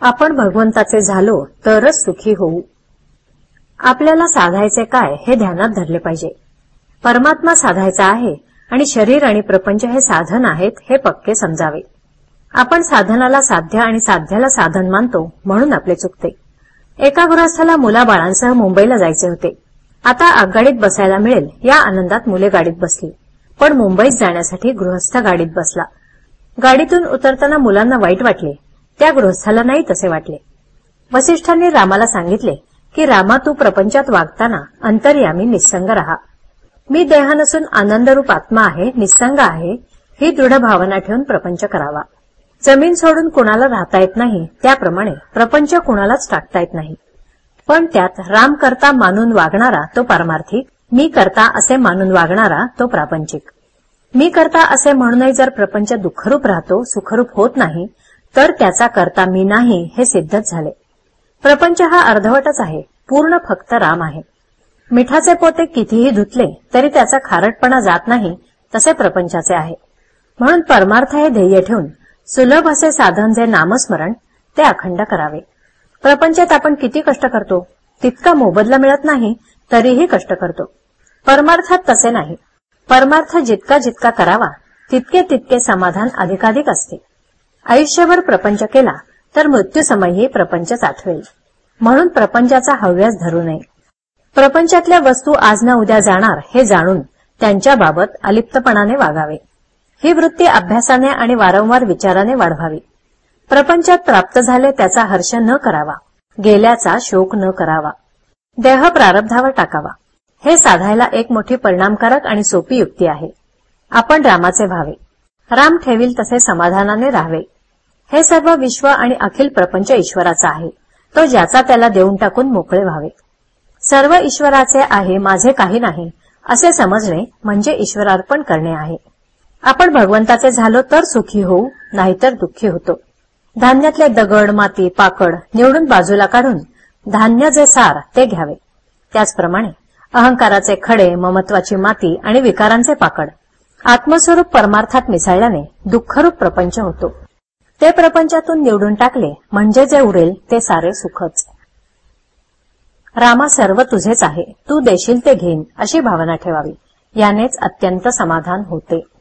आपण भगवंताचे झालो तरच सुखी होऊ. आपल्याला साधायचे काय हे ध्यानात धरले पाहिजे. परमात्मा साधायचा आहे आणि शरीर आणि प्रपंच हे साधन आहेत हे पक्के समजावे. आपण साधनाला साध्य आणि साध्याला साधन मानतो म्हणून आपले चुकते. एका गृहस्थाला मुलाबाळांसह मुंबईला जायचे होते. आता आगगाडीत बसायला मिळेल या आनंदात मुले गाडीत बसली. पण मुंबईत जाण्यासाठी गृहस्थ गाडीत बसला. गाडीतून उतरताना मुलांना वाईट वाटले. त्या गृहस्थाला नाही तसे वाटले. वसिष्ठांनी रामाला सांगितले की रामा तू प्रपंचात वागताना अंतर्यामी निसंग राहा. मी देह नसून आनंदरूप आत्मा आहे निसंग आहे ही दृढ भावना ठेवून प्रपंच करावा. जमीन सोडून कुणाला राहता येत नाही त्याप्रमाणे प्रपंच कुणालाच टाकता येत नाही. पण त्यात राम करता मानून वागणारा तो पारमार्थिक मी करता असे मानून वागणारा तो प्रापंचिक. मी करता असे म्हणूनही जर प्रपंच दुःखरूप राहतो सुखरूप होत नाही तर त्याचा करता मी नाही हे सिद्धच झाले. प्रपंच हा अर्धवटच आहे पूर्ण फक्त राम आहे. मिठाचे पोते कितीही धुतले तरी त्याचा खारटपणा जात नाही तसे प्रपंचाचे आहे. म्हणून परमार्थ हे ध्येय ठेवून सुलभ असे साधन जे नामस्मरण ते अखंड करावे. प्रपंचात आपण किती कष्ट करतो तितका मोबदला मिळत नाही तरीही कष्ट करतो. परमार्थात तसे नाही. परमार्थ जितका जितका करावा तितके तितके समाधान अधिकाधिक असते. आयुष्यभर प्रपंच केला तर मृत्यूसमयी प्रपंच आठवेल म्हणून प्रपंचाचा हव्यास धरू नये. प्रपंचातल्या वस्तू आज ना उद्या जाणार हे जाणून त्यांच्याबाबत अलिप्तपणाने वागावे. ही वृत्ती अभ्यासाने आणि वारंवार विचाराने वाढवावी. प्रपंचात प्राप्त झाले त्याचा हर्ष न करावा. गेल्याचा शोक न करावा. देह प्रारब्धावर टाकावा. हे साधायला एक मोठी परिणामकारक आणि सोपी युक्ती आहे. आपण रामाचे व्हावे. राम ठेवील तसे समाधानाने राहावे. हे सर्व विश्व आणि अखिल प्रपंच ईश्वराचा आहे. तो ज्याचा त्याला देऊन टाकून मोकळे व्हावे. सर्व ईश्वराचे आहे माझे काही नाही असे समजणे म्हणजे ईश्वरार्पण करणे आहे. आपण भगवंताचे झालो तर सुखी होऊ नाहीतर दुःखी होतो. धान्यातले दगड माती पाकड निवडून बाजूला काढून धान्य जे सार ते घ्यावे. त्याचप्रमाणे अहंकाराचे खडे ममत्वाची माती आणि विकारांचे पाकड आत्मस्वरूप परमार्थात मिसळल्याने दुःखरूप प्रपंच होतो. ते प्रपंचातून निवडून टाकले. म्हणजे जे उडेल ते सारे सुखच. रामा सर्व तुझेच आहे. तू देशील ते घेईन अशी भावना ठेवावी. यानेच अत्यंत समाधान होते.